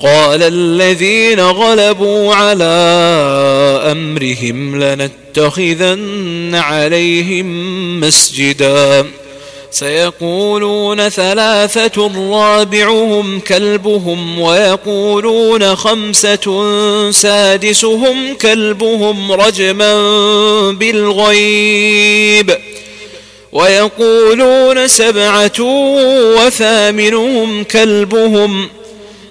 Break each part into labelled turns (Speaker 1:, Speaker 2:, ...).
Speaker 1: قال الذين غلبوا على أمرهم لنتخذن عليهم مسجدا. سيقولون ثلاثة رابعهم كلبهم ويقولون خمسة سادسهم كلبهم رجما بالغيب. ويقولون سبعة وثامنهم كلبهم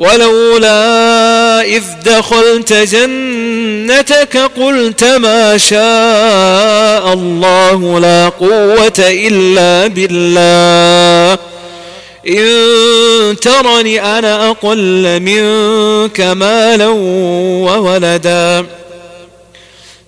Speaker 1: ولولا إذ دخلت جنتك قلت ما شاء الله لا قوة إلا بالله. إن ترني أنا أقل منك مالا وولدا.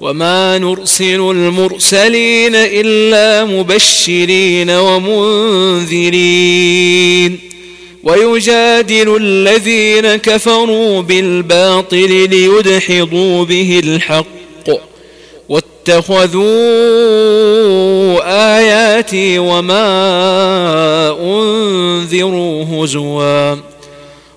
Speaker 1: وما نرسل المرسلين إلا مبشرين ومنذرين ويجادل الذين كفروا بالباطل ليدحضوا به الحق واتخذوا آياتي وما أنذروا هزوا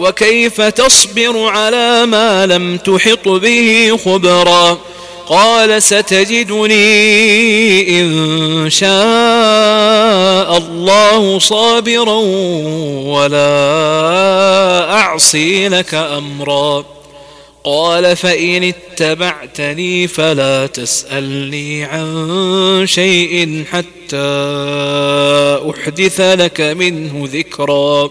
Speaker 1: وكيف تصبر على ما لم تحط به خبرا قال ستجدني إن شاء الله صابرا ولا أعصي لك أمرا قال فإن اتبعتني فلا تسألني عن شيء حتى أحدث لك منه ذكرا